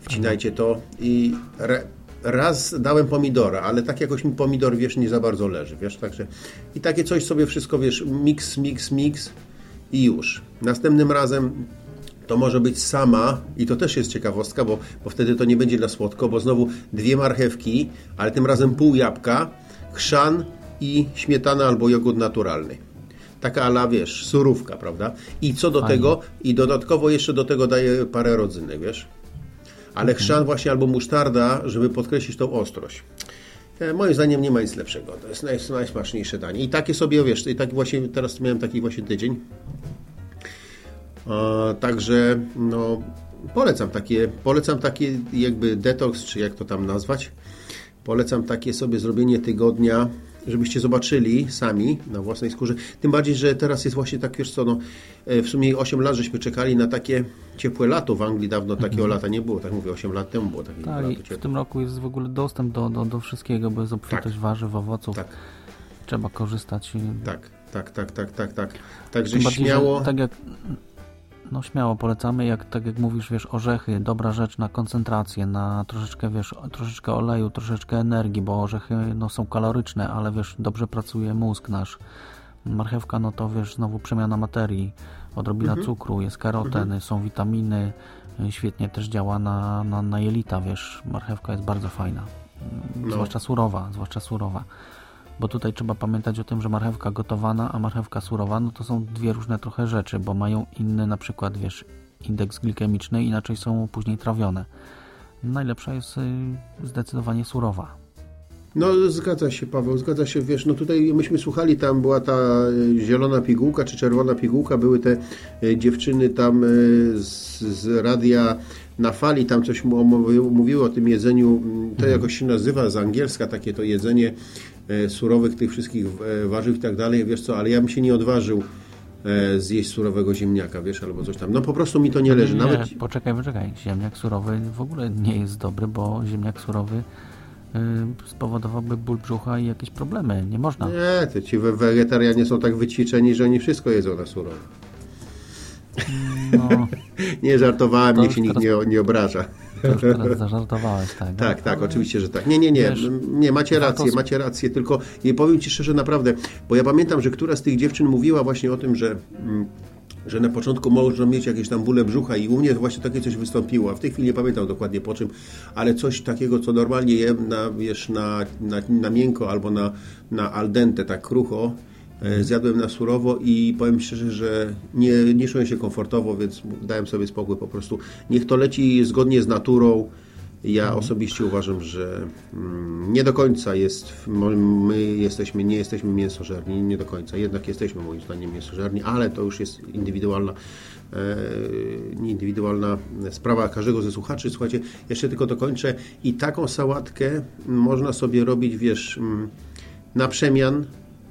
wcinajcie to. I re, raz dałem pomidora, ale tak jakoś mi pomidor, wiesz, nie za bardzo leży, wiesz, także i takie coś sobie wszystko, wiesz, mix, mix, mix i już. Następnym razem to może być sama i to też jest ciekawostka, bo, bo wtedy to nie będzie na słodko, bo znowu dwie marchewki, ale tym razem pół jabłka, chrzan i śmietana albo jogurt naturalny. Taka ala, wiesz, surówka, prawda? I co do tego, i dodatkowo jeszcze do tego daję parę rodzynek, wiesz? Ale chrzan właśnie albo musztarda, żeby podkreślić tą ostrość. E, Moim zdaniem nie ma nic lepszego. To jest naj, najsmaczniejsze danie. I takie sobie, wiesz, i tak właśnie teraz miałem taki właśnie tydzień. E, Także no, polecam takie, polecam takie jakby detoks, czy jak to tam nazwać. Polecam takie sobie zrobienie tygodnia, żebyście zobaczyli sami na własnej skórze. Tym bardziej, że teraz jest właśnie tak, wiesz co, no, e, w sumie 8 lat żeśmy czekali na takie ciepłe lato. W Anglii dawno takiego lata nie było, tak mówię, 8 lat temu było takie Tak, lato w tym roku jest w ogóle dostęp do, do, do wszystkiego, bo jest obfitość warzyw, owoców. Tak, Trzeba korzystać. i- tak, tak, tak, tak, tak, tak. Także bardziej, że śmiało... Tak jak, no śmiało polecamy, jak, tak jak mówisz, wiesz, orzechy, dobra rzecz na koncentrację, na troszeczkę, wiesz, troszeczkę oleju, troszeczkę energii, bo orzechy, no są kaloryczne, ale wiesz, dobrze pracuje mózg nasz. Marchewka, no to wiesz, znowu przemiana materii, odrobina Mhm. cukru, jest karoten, są witaminy, świetnie też działa na, na, na jelita, wiesz, marchewka jest bardzo fajna, No. zwłaszcza surowa, zwłaszcza surowa. Bo tutaj trzeba pamiętać o tym, że marchewka gotowana, a marchewka surowa, no to są dwie różne trochę rzeczy, bo mają inny na przykład, wiesz, indeks glikemiczny, inaczej są później trawione. Najlepsza jest y, zdecydowanie surowa. No zgadza się Paweł, zgadza się, wiesz, no tutaj myśmy słuchali, tam była ta e, zielona pigułka czy czerwona pigułka, były te e, dziewczyny tam z, z radia na fali, tam coś mu- mówiły, o tym jedzeniu, m, to jakoś się nazywa z angielska takie to jedzenie surowych tych wszystkich e, warzyw i tak dalej, wiesz co, ale ja bym się nie odważył e, zjeść surowego ziemniaka, wiesz, albo coś tam, no po prostu mi to nie leży, Nie, nawet... poczekaj, poczekaj. Ziemniak surowy w ogóle nie jest dobry, bo ziemniak surowy y, spowodowałby ból brzucha i jakieś problemy. Nie można. Nie, to ci we- wegetarianie są tak wyćwiczeni, że oni wszystko jedzą na surowo. No, Nie żartowałem, To niech się nikt nie, nie obraża. To teraz zażartowałeś, tak? Tak, tak, Ale- oczywiście, że tak. Nie, nie, nie, Wiesz, nie, macie rację, macie rację, tylko nie powiem Ci szczerze, naprawdę, bo ja pamiętam, że która z tych dziewczyn mówiła właśnie o tym, że, mm, że na początku można mieć jakieś tam bóle brzucha i u mnie właśnie takie coś wystąpiło, a w tej chwili nie pamiętam dokładnie po czym, ale coś takiego, co normalnie jem na, wiesz, na, na, na miękko albo na, na al dente, tak krucho, zjadłem na surowo i powiem szczerze, że nie, nie czułem się komfortowo, więc dałem sobie spokój po prostu. Niech to leci zgodnie z naturą, ja osobiście uważam, że mm, nie do końca jest, my jesteśmy, nie jesteśmy mięsożerni, nie do końca, jednak jesteśmy moim zdaniem mięsożerni, ale to już jest indywidualna, e, indywidualna sprawa każdego ze słuchaczy. Słuchajcie, jeszcze tylko dokończę i taką sałatkę można sobie robić, wiesz, mm, na przemian,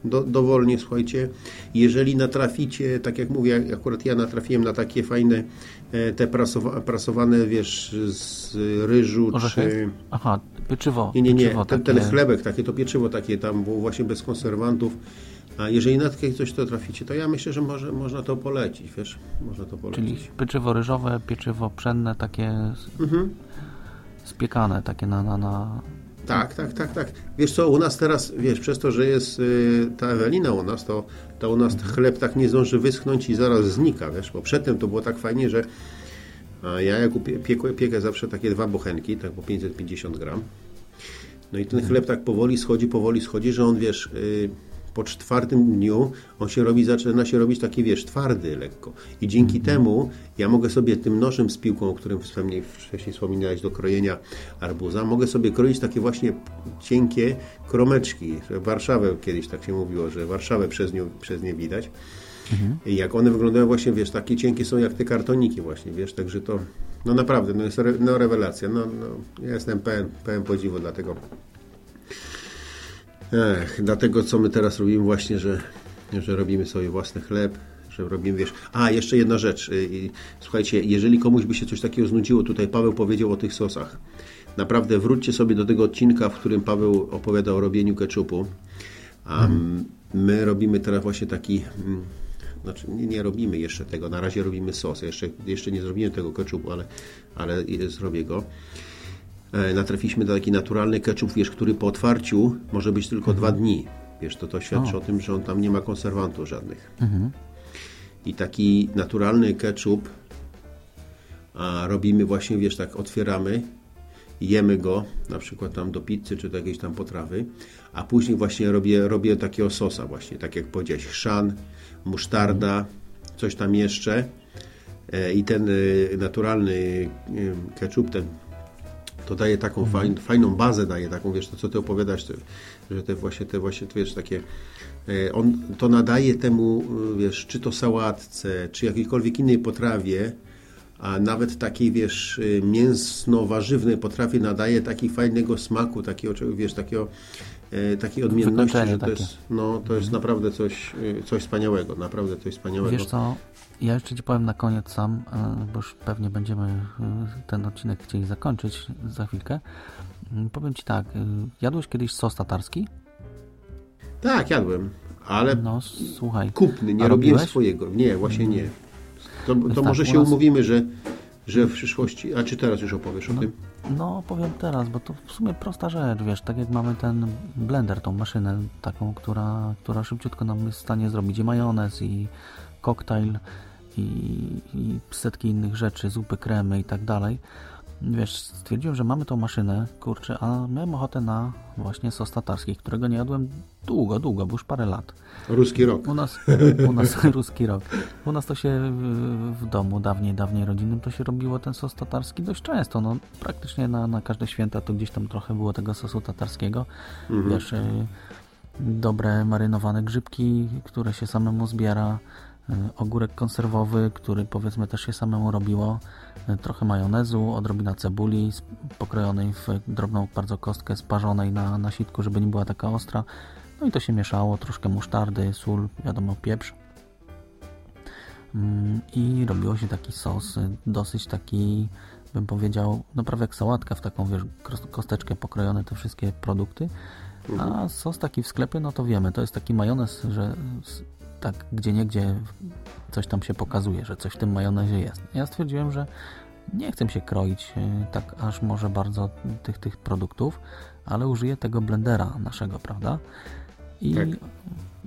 do, dowolnie, słuchajcie. Jeżeli natraficie, tak jak mówię, akurat ja natrafiłem na takie fajne, e, te prasowa, prasowane, wiesz, z ryżu, Orzechy? czy... Aha, pieczywo. Nie, nie, nie, pieczywo ten, takie- ten chlebek, takie to pieczywo takie tam było właśnie bez konserwantów. A jeżeli na takie coś to traficie, to ja myślę, że może, można to polecić, wiesz, można to polecić. Czyli pieczywo ryżowe, pieczywo pszenne, takie Mhm. spiekane, takie na, na, na... Tak, tak, tak, tak. Wiesz co, u nas teraz, wiesz, przez to, że jest y, ta Ewelina u nas, to, to u nas chleb tak nie zdąży wyschnąć i zaraz znika, wiesz, bo przedtem to było tak fajnie, że a ja jak piekę, piekę zawsze takie dwa bochenki, tak po 550 gram. No i ten chleb tak powoli schodzi, powoli schodzi, że on, wiesz, y, po czwartym dniu on się robi, zaczyna się robić taki, wiesz, twardy lekko. I dzięki temu ja mogę sobie tym nożem z piłką, o którym wcześniej, wcześniej wspominałeś do krojenia arbuza, mogę sobie kroić takie właśnie cienkie kromeczki. Warszawę kiedyś tak się mówiło, że Warszawę przez, nią, przez nie widać. I jak one wyglądają właśnie, wiesz, takie cienkie są jak te kartoniki właśnie, wiesz, także to, no naprawdę, no jest re, no rewelacja, no, no ja jestem pełen, pełen podziwu dla tego, Ech, dlatego co my teraz robimy właśnie, że, że robimy sobie własny chleb, że robimy, wiesz... A, jeszcze jedna rzecz. y, Słuchajcie, jeżeli komuś by się coś takiego znudziło, tutaj Paweł powiedział o tych sosach. Naprawdę wróćcie sobie do tego odcinka, w którym Paweł opowiada o robieniu keczupu. A mm, my robimy teraz właśnie taki... mm, Znaczy, nie, nie robimy jeszcze tego. Na razie robimy sos. Jeszcze, jeszcze nie zrobiłem tego keczupu, ale, ale zrobię go. E, natrafiliśmy na taki naturalny ketchup, wiesz, który po otwarciu może być tylko dwa dni. Wiesz, to to świadczy o. tym, że on tam nie ma konserwantów żadnych. I taki naturalny ketchup a robimy właśnie, wiesz, tak otwieramy, jemy go, na przykład tam do pizzy czy do jakiejś tam potrawy, a później właśnie robię, robię takiego sosa właśnie, tak jak powiedziałeś, chrzan, musztarda, coś tam jeszcze E, i ten y, naturalny ketchup, ten to daje taką fajn, fajną bazę, daje taką, wiesz, to co ty opowiadasz, to, że te właśnie, te właśnie, wiesz, takie, e, on to nadaje temu, y, wiesz, czy to sałatce, czy jakiejkolwiek innej potrawie, a nawet takiej, wiesz, y, mięsno-warzywnej potrawie nadaje taki fajnego smaku, takiego, wiesz, takiego, e, takiej odmienności, że to takie. jest, no, to jest naprawdę coś, y, coś wspaniałego, naprawdę coś wspaniałego. Wiesz co, ja jeszcze Ci powiem na koniec sam, e, bo już pewnie będziemy e, ten odcinek chcieli zakończyć za chwilkę. Mm, Powiem Ci tak, e, jadłeś kiedyś sos tatarski? Tak, jadłem, ale No słuchaj. kupny, nie robiłem swojego. Nie, właśnie nie. To, to może się nas- umówimy, że, że w przyszłości. A czy teraz już opowiesz o tym? No powiem teraz, bo to w sumie prosta rzecz, wiesz, tak jak mamy ten blender, tą maszynę taką, która, która szybciutko nam jest w stanie zrobić i majonez, i koktajl, i, i setki innych rzeczy, zupy, kremy i tak dalej, wiesz, stwierdziłem, że mamy tą maszynę, kurczę, a miałem ochotę na właśnie sos tatarski, którego nie jadłem długo, długo, bo już parę lat. Ruski rok. U nas, u nas ruski rok. U nas to się w, w domu dawniej, dawniej rodzinnym to się robiło ten sos tatarski dość często. No, praktycznie na, na każde święta to gdzieś tam trochę było tego sosu tatarskiego. Wiesz, y, dobre marynowane grzybki, które się samemu zbiera, ogórek konserwowy, który powiedzmy też się samemu robiło, y, trochę majonezu, odrobina cebuli pokrojonej w drobną bardzo kostkę, sparzonej na, na sitku, żeby nie była taka ostra. No i to się mieszało, troszkę musztardy, sól, wiadomo, pieprz. Mm, I robiło się taki sos, y, dosyć taki, bym powiedział, no prawie jak sałatka w taką, wiesz, kosteczkę pokrojone te wszystkie produkty. A sos taki w sklepie, no to wiemy, to jest taki majonez, że tak gdzie niegdzie coś tam się pokazuje, że coś w tym majonezie jest. Ja stwierdziłem, że nie chcę się kroić y, tak aż może bardzo tych, tych produktów, ale użyję tego blendera naszego, prawda? I Tak.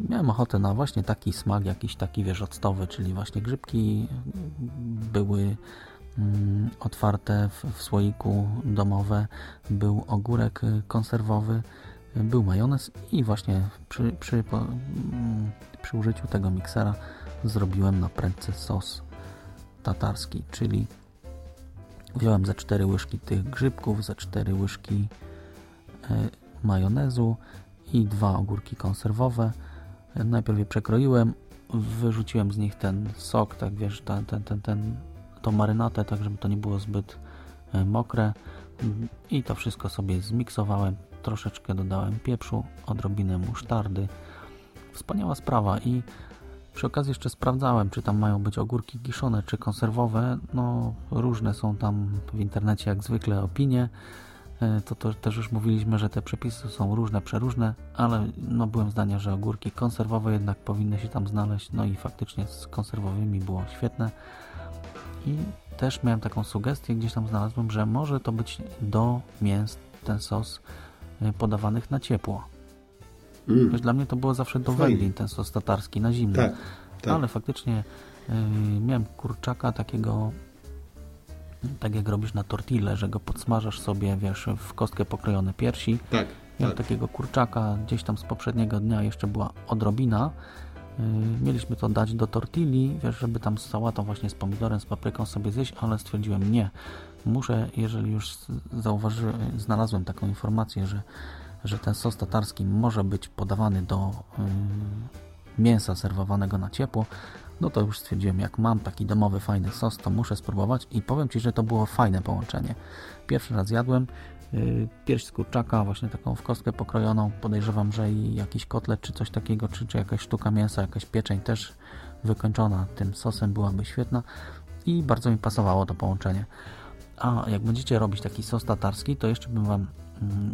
miałem ochotę na właśnie taki smak, jakiś taki wiesz, octowy, czyli właśnie grzybki były mm, otwarte w, w słoiku domowe, był ogórek y, konserwowy, y, był majonez i właśnie przy, przy, po, mm, przy użyciu tego miksera zrobiłem na prędce sos tatarski, czyli wziąłem ze 4 łyżki tych grzybków, ze 4 łyżki e, majonezu i dwa ogórki konserwowe. Najpierw je przekroiłem, wyrzuciłem z nich ten sok, tak wiesz, ten, ten, ten, ten, tą marynatę, tak żeby to nie było zbyt e, mokre i to wszystko sobie zmiksowałem, troszeczkę dodałem pieprzu, odrobinę musztardy. Wspaniała sprawa i przy okazji jeszcze sprawdzałem, czy tam mają być ogórki kiszone, czy konserwowe. No, różne są tam w internecie jak zwykle opinie. E, To, to też już mówiliśmy, że te przepisy są różne, przeróżne, ale no, byłem zdania, że ogórki konserwowe jednak powinny się tam znaleźć. No i faktycznie z konserwowymi było świetne. I też miałem taką sugestię, gdzieś tam znalazłem, że może to być do mięs ten sos e, podawanych na ciepło. Mm. Wiesz, dla mnie to było zawsze do wędlin, ten sos tatarski na zimno. Tak, tak. Ale faktycznie y, miałem kurczaka takiego, tak jak robisz na tortille, że go podsmażasz sobie, wiesz, w kostkę pokrojone piersi. Tak, Miałem tak. takiego kurczaka, gdzieś tam z poprzedniego dnia jeszcze była odrobina. Y, mieliśmy to dać do tortilli, wiesz, żeby tam z sałatą właśnie z pomidorem, z papryką sobie zjeść, ale stwierdziłem nie. Muszę, jeżeli już zauważy, znalazłem taką informację, że, że ten sos tatarski może być podawany do y, mięsa serwowanego na ciepło, no to już stwierdziłem, jak mam taki domowy, fajny sos, to muszę spróbować i powiem Ci, że to było fajne połączenie. Pierwszy raz jadłem yy, pierś z kurczaka, właśnie taką w kostkę pokrojoną, podejrzewam, że i jakiś kotlet, czy coś takiego, czy, czy jakaś sztuka mięsa, jakaś pieczeń też wykończona tym sosem byłaby świetna i bardzo mi pasowało to połączenie. A jak będziecie robić taki sos tatarski, to jeszcze bym Wam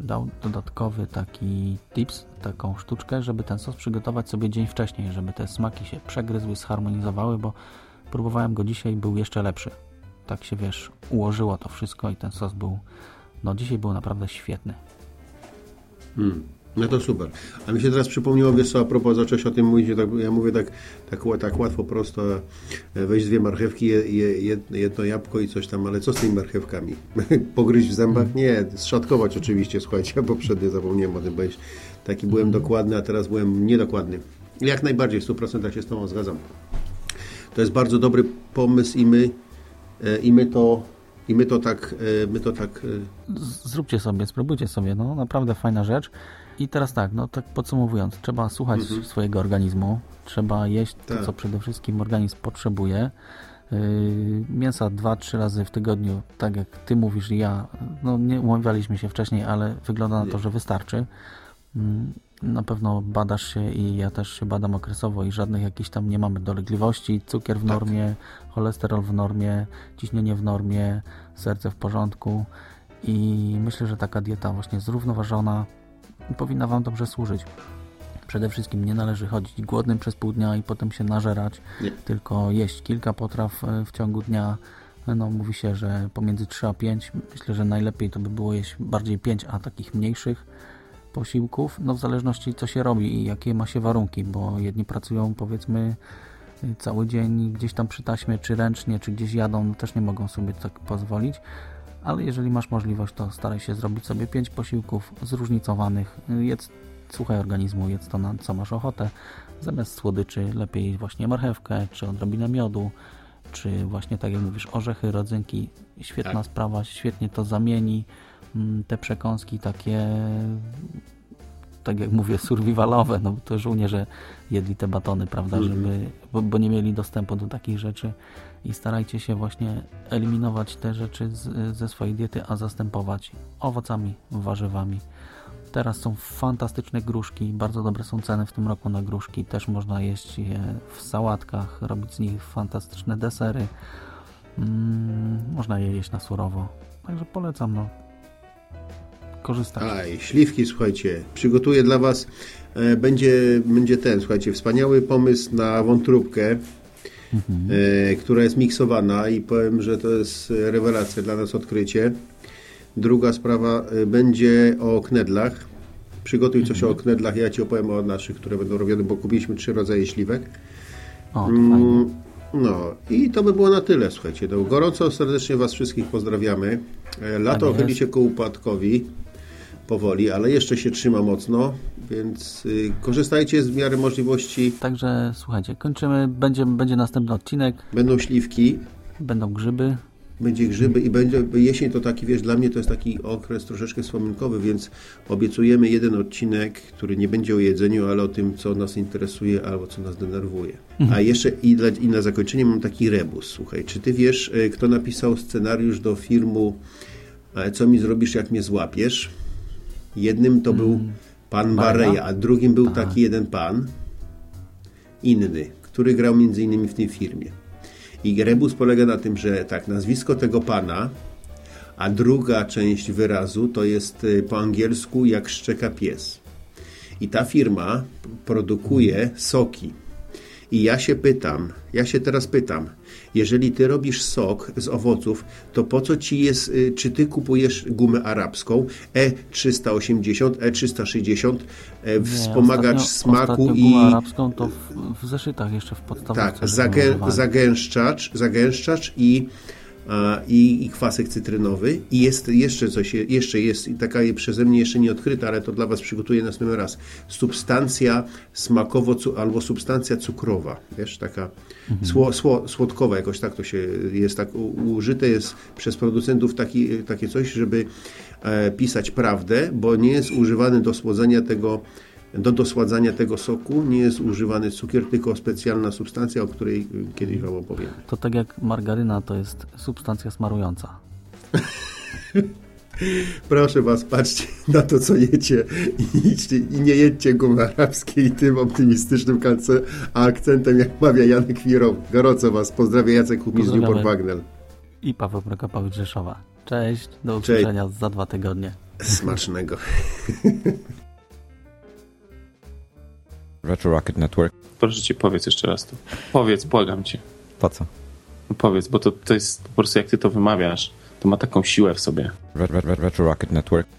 dał dodatkowy taki tips, taką sztuczkę, żeby ten sos przygotować sobie dzień wcześniej, żeby te smaki się przegryzły, zharmonizowały, bo próbowałem go dzisiaj, był jeszcze lepszy. Tak się, wiesz, ułożyło to wszystko i ten sos był, no dzisiaj był naprawdę świetny. Mm. No to super. A mi się teraz przypomniało, wiesz co, a propos, zacząłeś o tym mówić, tak, ja mówię tak, tak, tak łatwo, prosto, e, weź dwie marchewki, je, je, jed- jedno jabłko i coś tam, ale co z tymi marchewkami? Pogryźć w zębach? Nie, zszatkować oczywiście, słuchajcie, ja poprzednio zapomniałem o tym, bo taki byłem dokładny, a teraz byłem niedokładny. Jak najbardziej, w 100% się z Tobą zgadzam. To jest bardzo dobry pomysł i my, e, i my to, i my to tak, e, my to tak Zróbcie sobie, spróbujcie sobie, no naprawdę fajna rzecz. I teraz tak, no tak podsumowując, trzeba słuchać swojego organizmu, trzeba jeść to, Tak. co przede wszystkim organizm potrzebuje. Yy, mięsa 2-3 razy w tygodniu, tak jak Ty mówisz i ja, no nie umawialiśmy się wcześniej, ale wygląda na to, że wystarczy. Mm, Na pewno badasz się i ja też się badam okresowo i żadnych jakichś tam nie mamy dolegliwości, cukier w normie, cholesterol w normie, ciśnienie w normie, serce w porządku i myślę, że taka dieta właśnie zrównoważona powinna Wam dobrze służyć. Przede wszystkim nie należy chodzić głodnym przez pół dnia i potem się nażerać, Nie. tylko jeść kilka potraw e, w ciągu dnia. No, mówi się, że pomiędzy 3 a 5. Myślę, że najlepiej to by było jeść bardziej 5, a takich mniejszych posiłków. No w zależności co się robi i jakie ma się warunki, bo jedni pracują powiedzmy cały dzień gdzieś tam przy taśmie, czy ręcznie, czy gdzieś jadą, no też nie mogą sobie tak pozwolić. Ale jeżeli masz możliwość, to staraj się zrobić sobie 5 posiłków zróżnicowanych. Jedz, słuchaj organizmu, jedz to na co masz ochotę. Zamiast słodyczy lepiej właśnie marchewkę, czy odrobinę miodu, czy właśnie tak jak mówisz, orzechy, rodzynki. Świetna Tak. sprawa, świetnie to zamieni. Mm, Te przekąski takie, tak jak mówię, survivalowe, no to żołnierze jedli te batony, prawda, Mhm. żeby, bo, bo nie mieli dostępu do takich rzeczy i starajcie się właśnie eliminować te rzeczy z, ze swojej diety, a zastępować owocami, warzywami. Teraz są fantastyczne gruszki, bardzo dobre są ceny w tym roku na gruszki, też można jeść je w sałatkach, robić z nich fantastyczne desery. Mm, można je jeść na surowo, także polecam, no. Korzystać. Aj, śliwki, słuchajcie, przygotuję dla Was, e, będzie, będzie ten, słuchajcie, wspaniały pomysł na wątróbkę, e, która jest miksowana i powiem, że to jest e, rewelacja dla nas odkrycie. Druga sprawa e, będzie o knedlach. Przygotuj coś o knedlach, ja Ci opowiem o naszych, które będą robione, bo kupiliśmy trzy rodzaje śliwek. O. Mm, No i to by było na tyle, słuchajcie. No, gorąco serdecznie Was wszystkich pozdrawiamy. E, Lato chyli się ku upadkowi powoli, ale jeszcze się trzyma mocno, więc y, korzystajcie z miary możliwości. Także słuchajcie, kończymy, będzie, będzie następny odcinek, Będą śliwki, będą grzyby, będzie grzyby i będzie jesień to taki, wiesz, dla mnie to jest taki okres troszeczkę wspominkowy, więc obiecujemy jeden odcinek, który nie będzie o jedzeniu, ale o tym, co nas interesuje albo co nas denerwuje. A jeszcze i, dla, i na zakończenie mam taki rebus. Słuchaj, czy ty wiesz, e, kto napisał scenariusz do filmu e, Co mi zrobisz, jak mnie złapiesz? Jednym to był pan Bareja? Bareja, a drugim był taki jeden pan, inny, który grał między innymi w tej firmie. I rebus polega na tym, że tak, nazwisko tego pana, a druga część wyrazu to jest y, po angielsku jak szczeka pies. I ta firma produkuje soki. I ja się pytam, ja się teraz pytam, jeżeli ty robisz sok z owoców, to po co ci jest, y, czy ty kupujesz gumę arabską E E380, E360, e, wspomagacz ostatnio, smaku ostatnio i gumę arabską to w, w zeszytach jeszcze w podstawówce. tak, zagę, zagęszczacz, zagęszczacz i, i, i kwasek cytrynowy. I jest jeszcze coś, jeszcze jest taka przeze mnie jeszcze nie odkryta, ale to dla Was przygotuję następny raz. Substancja smakowo albo substancja cukrowa, wiesz, taka sło, sło, słodkowa jakoś tak to się jest tak użyte jest przez producentów taki, takie coś, żeby e, pisać prawdę, bo nie jest używany do słodzenia tego do dosładzania tego soku nie jest używany cukier, tylko specjalna substancja, o której y, kiedyś Wam opowiem. To tak jak margaryna to jest substancja smarująca. Proszę Was, patrzcie na to, co jecie i, idźcie, i nie jedźcie gumy arabskiej tym optymistycznym kance, akcentem, jak mawia Janek Wirow. Gorąco Was pozdrawia Jacek Kupiz. Newport Wagnell. I Paweł Prokopowicz Rzeszowa. Cześć, do Cześć. usłyszenia za dwa tygodnie. Smacznego. Retro Rocket Network. Proszę cię, powiedz jeszcze raz to. Powiedz, błagam cię. Po co? No powiedz, bo to, to jest po prostu jak ty to wymawiasz, to ma taką siłę w sobie. Ret- ret- ret- Retro Rocket Network.